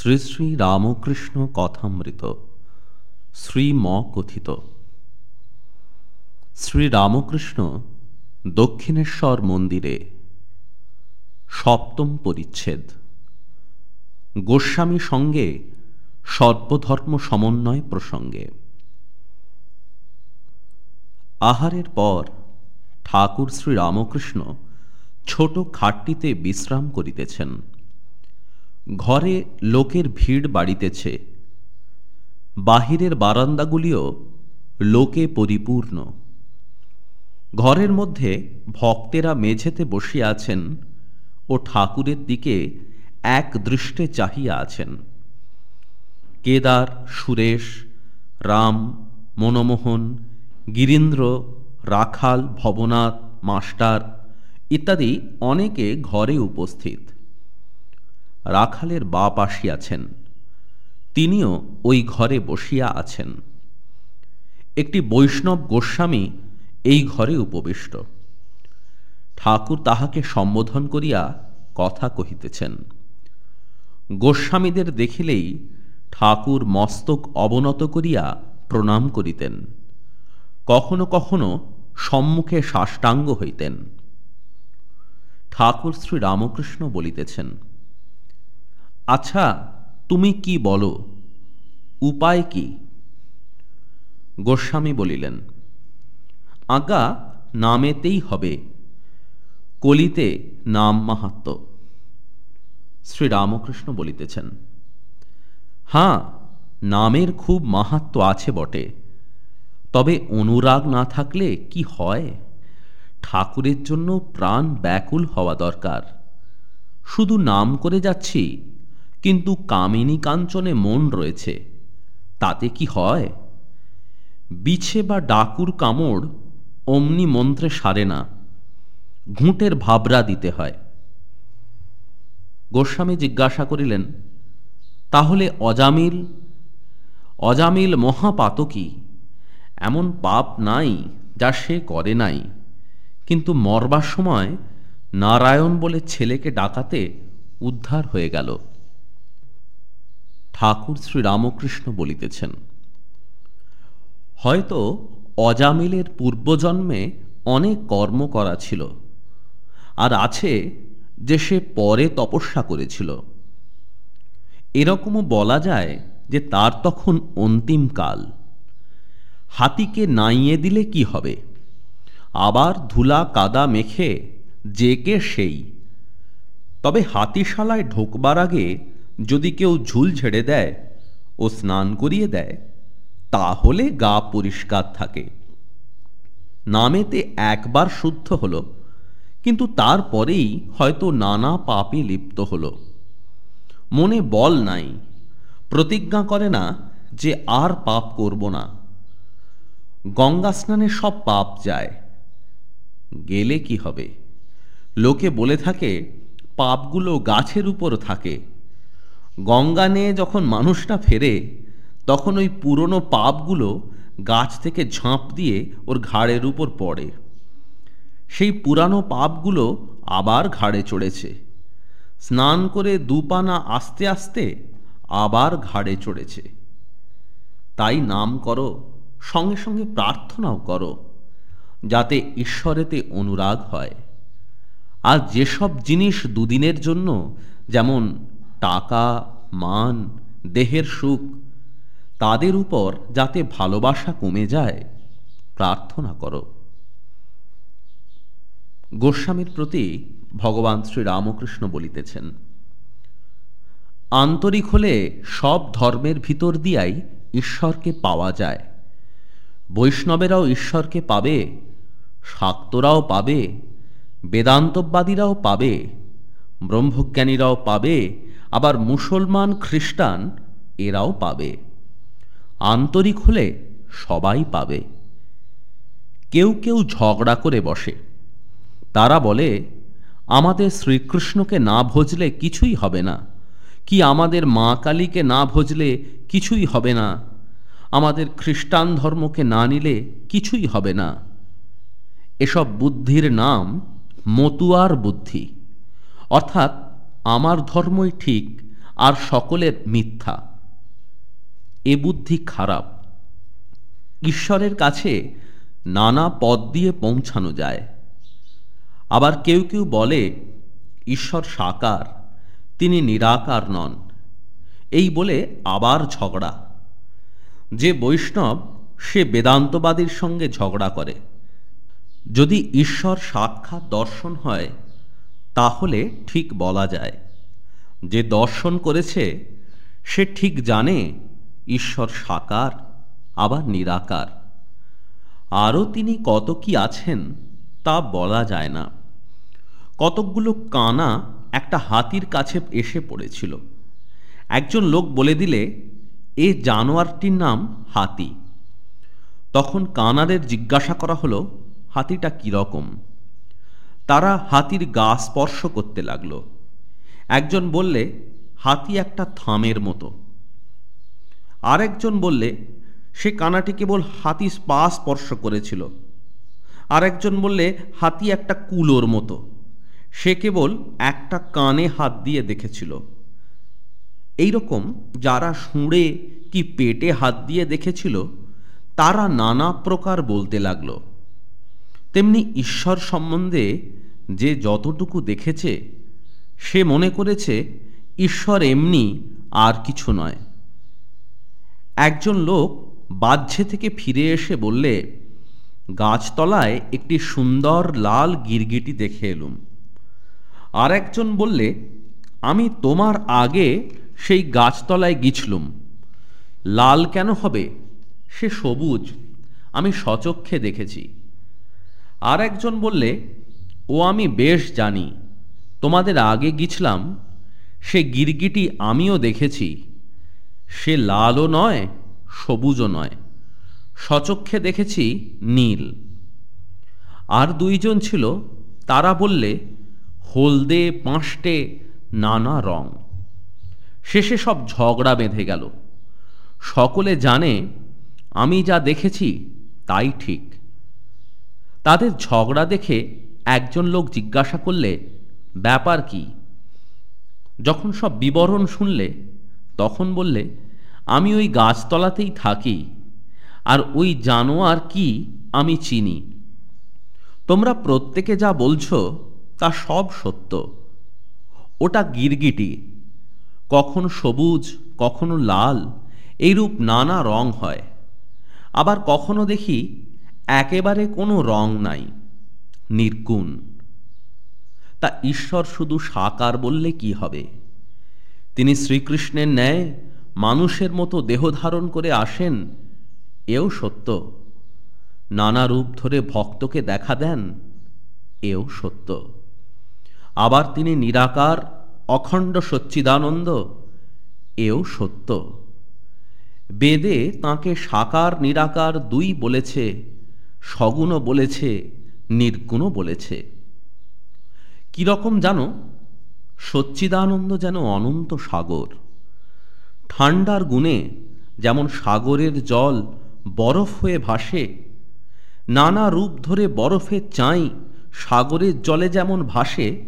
শ্রী শ্রী রামকৃষ্ণ কথামৃত শ্রীম কথিত। শ্রী রামকৃষ্ণ দক্ষিণেশ্বর মন্দিরে সপ্তম পরিচ্ছেদ। গোস্বামী সঙ্গে সর্বধর্ম সমন্বয় প্রসঙ্গে। আহারের পর ঠাকুর শ্রী রামকৃষ্ণ ছোট খাটটিতে বিশ্রাম করিতেছেন। ঘরে লোকের ভিড় বাড়িতেছে। বাহিরের বারান্দাগুলিও লোকে পরিপূর্ণ। ঘরের মধ্যে ভক্তেরা মেঝেতে বসিয়া আছেন ও ঠাকুরের দিকে এক দৃষ্টে চাহিয়া আছেন। কেদার, সুরেশ, রাম, মনমোহন, গিরীন্দ্র, রাখাল, ভবনাথ, মাস্টার ইত্যাদি অনেকে ঘরে উপস্থিত। রাখালের বাপ আসিয়াছেন। তিনিও ওই ঘরে বসিয়া আছেন। একটি বৈষ্ণব গোস্বামী এই ঘরে উপবিষ্ট। ঠাকুর তাহাকে সম্বোধন করিয়া কথা কহিতেছেন। গোস্বামীদের দেখিলেই ঠাকুর মস্তক অবনত করিয়া প্রণাম করিতেন। কখনো কখনো সম্মুখে সাষ্টাঙ্গ হইতেন। ঠাকুর শ্রী রামকৃষ্ণ বলিতেছেন আচ্ছা তুমি কি বলো? উপায় কি? গোস্বামী বলিলেন আজ্ঞা নামেতেই হবে, কলিতে নাম মাহাত্ম। শ্রীরামকৃষ্ণ বলিতেছেন, হাঁ, নামের খুব মাহাত্ম আছে বটে, তবে অনুরাগ না থাকলে কি হয়? ঠাকুরের জন্য প্রাণ ব্যাকুল হওয়া দরকার, শুধু নাম করে যাচ্ছি কিন্তু কামিনী কাঞ্চনে মন রয়েছে। তাতে কি হয়? বিছে বা ডাকুর কামড় অমনি মন্ত্রে সারে না। ঘুঁটের ভাবরা দিতে হয়। গোস্বামী জিজ্ঞাসা করিলেন, তাহলে অজামিল অজামিল মহাপাতকী, এমন পাপ নাই যা সে করে নাই। কিন্তু মরবার সময় নারায়ণ বলে ছেলেকে ডাকাতে উদ্ধার হয়ে গেল। ঠাকুর শ্রী রামকৃষ্ণ বলিতেছেন। হয়তো অজামিলের পূর্বজন্মে অনেক কর্ম করা ছিল, আর আছে যে সে পরে তপস্যা করেছিল। এরকমও বলা যায় যে তার তখন অন্তিম কাল। হাতিকে নাইয়ে দিলে কি হবে? আবার ধুলা কাদা মেখে যে কে সেই। তবে হাতিশালায় ঢোকবার আগে যদি কেউ ঝুল ঝেড়ে দেয় ও স্নান করিয়ে দেয়, তাহলে গা পরিষ্কার থাকে। নামেতে একবার শুদ্ধ হল, কিন্তু তারপরেই হয়তো নানা পাপে লিপ্ত হল। মনে বল নাই, প্রতিজ্ঞা করে না যে আর পাপ করব না। গঙ্গা স্নানে সব পাপ যায়, গেলে কি হবে? লোকে বলে থাকে, পাপগুলো গাছের উপর থাকে। গঙ্গা নিয়ে যখন মানুষটা ফেরে, তখন ওই পুরনো পাপগুলো গাছ থেকে ঝাঁপ দিয়ে ওর ঘাড়ের উপর পড়ে। সেই পুরানো পাপগুলো আবার ঘাড়ে চড়েছে। স্নান করে দুপানা আস্তে আস্তে আবার ঘাড়ে চড়েছে। তাই নাম করো, সঙ্গে সঙ্গে প্রার্থনাও করো, যাতে ঈশ্বরেতে অনুরাগ হয়। আর যেসব জিনিস দুদিনের জন্য, যেমন টাকা, মান, দেহের সুখ, তাদের উপর যাতে ভালোবাসা কমে যায়, প্রার্থনা করো। গোস্বামীর প্রতি ভগবান শ্রী রামকৃষ্ণ বলিতেছেন, আন্তরিক হলে সব ধর্মের ভিতর দিয়াই ঈশ্বরকে পাওয়া যায়। বৈষ্ণবেরাও ঈশ্বরকে পাবে, শাক্তরাও পাবে, বেদান্তবাদীরাও পাবে, ব্রহ্মজ্ঞানীরাও পাবে আবার মুসলমান খ্রিস্টান এরাও পাবে। আন্তরিক হলে সবাই পাবে। কেউ কেউ ঝগড়া করে বসে। তারা বলে, আমাদের শ্রীকৃষ্ণকে না ভজলে কিছুই হবে না। কি আমাদের মা কালীকে না ভজলে কিছুই হবে না? আমাদের খ্রিস্টান ধর্মকে না নিলে কিছুই হবে না। এসব বুদ্ধির নাম মতুয়ার বুদ্ধি। অর্থাৎ আমার ধর্মই ঠিক আর সকলের মিথ্যা। এ বুদ্ধি খারাপ। ঈশ্বরের কাছে নানা পদ দিয়ে পৌঁছানো যায়। আবার কেউ কেউ বলে, ঈশ্বর সাকার, তিনি নিরাকার নন। এই বলে আবার ঝগড়া। যে বৈষ্ণব, সে বেদান্তবাদীর সঙ্গে ঝগড়া করে। যদি ঈশ্বর সাক্ষাৎ দর্শন হয় তাহলে ঠিক বলা যায়। যে দর্শন করেছে, সে ঠিক জানে ঈশ্বর সাকার, আবার নিরাকার। আরও তিনি কত কি আছেন, তা বলা যায় না। কতকগুলো কানা একটা হাতির কাছে এসে পড়েছিল। একজন লোক বলে দিলে, এ জানোয়ারটির নাম হাতি। তখন কানাদের জিজ্ঞাসা করা হলো, হাতিটা কীরকম তারা হাতির গা স্পর্শ করতে লাগল। একজন বললে, হাতি একটা থামের মতো। আরেকজন বললে, সে কানাটি কেবল হাতি পা স্পর্শ করেছিল। আরেকজন বললে, হাতি একটা কুলোর মতো। সে কেবল একটা কানে হাত দিয়ে দেখেছিল। এই রকম যারা শুঁড়ে কি পেটে হাত দিয়ে দেখেছিল, তারা নানা প্রকার বলতে লাগল। তেমনি ঈশ্বর সম্বন্ধে যে যতটুকু দেখেছে, সে মনে করেছে, ঈশ্বর এমনি আর কিছু নয়। একজন লোক বাহ্যে থেকে ফিরে এসে বললে, গাছতলায় একটি সুন্দর লাল গিরগিটি দেখে এলুম। আর একজন বললে, আমি তোমার আগে সেই গাছতলায় গিছলুম। লাল কেন হবে? সে সবুজ। আমি সচক্ষে দেখেছি। আর একজন বললে ও আমি বেশ জানি, তোমাদের আগে গিছলাম সে গিরগিটি আমিও দেখেছি, সে লালও নয়, সবুজও নয়, সচক্ষে দেখেছি নীল। আর দুইজন ছিল, তারা বললে, হলদে পাঁশটে নানা রং। শেষে সব ঝগড়া বেঁধে গেল। সকলে জানে, আমি যা দেখেছি তাই ঠিক। তাদের ঝগড়া দেখে একজন লোক জিজ্ঞাসা করলে, ব্যাপার কি? যখন সব বিবরণ শুনলে, তখন বললে, আমি ওই গাছতলাতেই থাকি, আর ওই জানোয়ার কি আমি চিনি। তোমরা প্রত্যেকে যা বলছো, তা সব সত্য। ওটা গিরগিটি, কখনো সবুজ, কখনো লাল, এইরূপ নানা রং হয়। আবার কখনো দেখি, একেবারে কোনো রং নাই। নির্গুণ। তা ঈশ্বর শুধু সাকার বললে কি হবে? তিনি শ্রীকৃষ্ণের ন্যায় মানুষের মতো দেহ ধারণ করে আসেন, এও সত্য। নানা রূপ ধরে ভক্তকে দেখা দেন, এও সত্য। আবার তিনি নিরাকার, অখণ্ড সচ্চিদানন্দ, এও সত্য। বেদে তাকে সাকার, নিরাকার দুই বলেছে, সগুণও বলেছে নির্গুণও বলেছে। কীরকম জানো? সচ্চিদানন্দ যেন অনন্ত সাগর। ঠান্ডার গুণে যেমন সাগরের জল বরফ হয়ে ভাসে, নানা রূপ ধরে বরফে চাই সাগরের জলে যেমন ভাসে,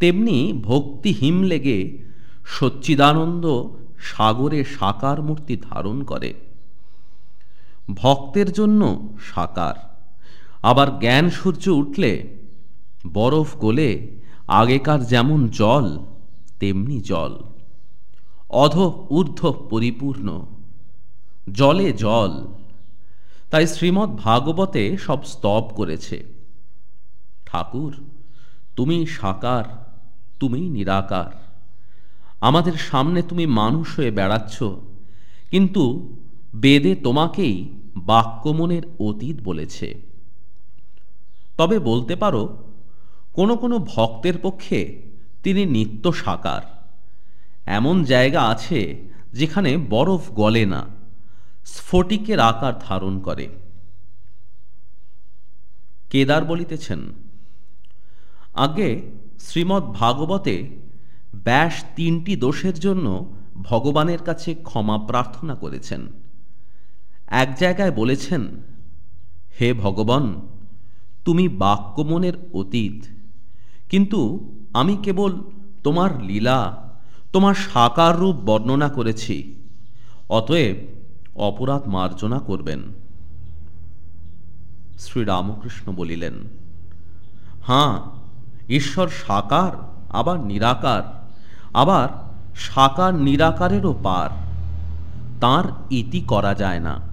তেমনি ভক্তি হিম লেগে সচ্চিদানন্দ সাগরে সাকার মূর্তি ধারণ করে। ভক্তের জন্য সাকার। আবার জ্ঞান সূর্য উঠলে, বরফ গলে, আগেকার যেমন জল, তেমনি জল। অধ ঊর্ধ্ব পরিপূর্ণ, জলে জল। তাই শ্রীমৎ ভাগবতে সব স্তব করেছে। ঠাকুর, তুমি সাকার, তুমি নিরাকার। আমাদের সামনে তুমি মানুষ হয়ে বেড়াচ্ছ, কিন্তু বেদে তোমাকেই বাক্যমনের অতীত বলেছে। তবে বলতে পারো, কোনো কোনো ভক্তের পক্ষে তিনি নিত্য সাকার। এমন জায়গা আছে যেখানে বরফ গলে না, স্ফটিকের আকার ধারণ করে। কেদার বলিতেছেন, আগে শ্রীমৎ ভাগবতে ব্যাস তিনটি দোষের জন্য ভগবানের কাছে ক্ষমা প্রার্থনা করেছেন। এক জায়গায় বলেছেন, হে ভগবান তুমি বাক্যমনের অতীত। কিন্তু আমি কেবল তোমার লীলা, তোমার সাকার রূপ বর্ণনা করেছি, অতএব অপরাধ মার্জনা করবেন। শ্রীরামকৃষ্ণ বলিলেন, হাঁ, ঈশ্বর সাকার, আবার নিরাকার, আবার সাকার নিরাকারেরও পার। তার ইতি করা যায় না।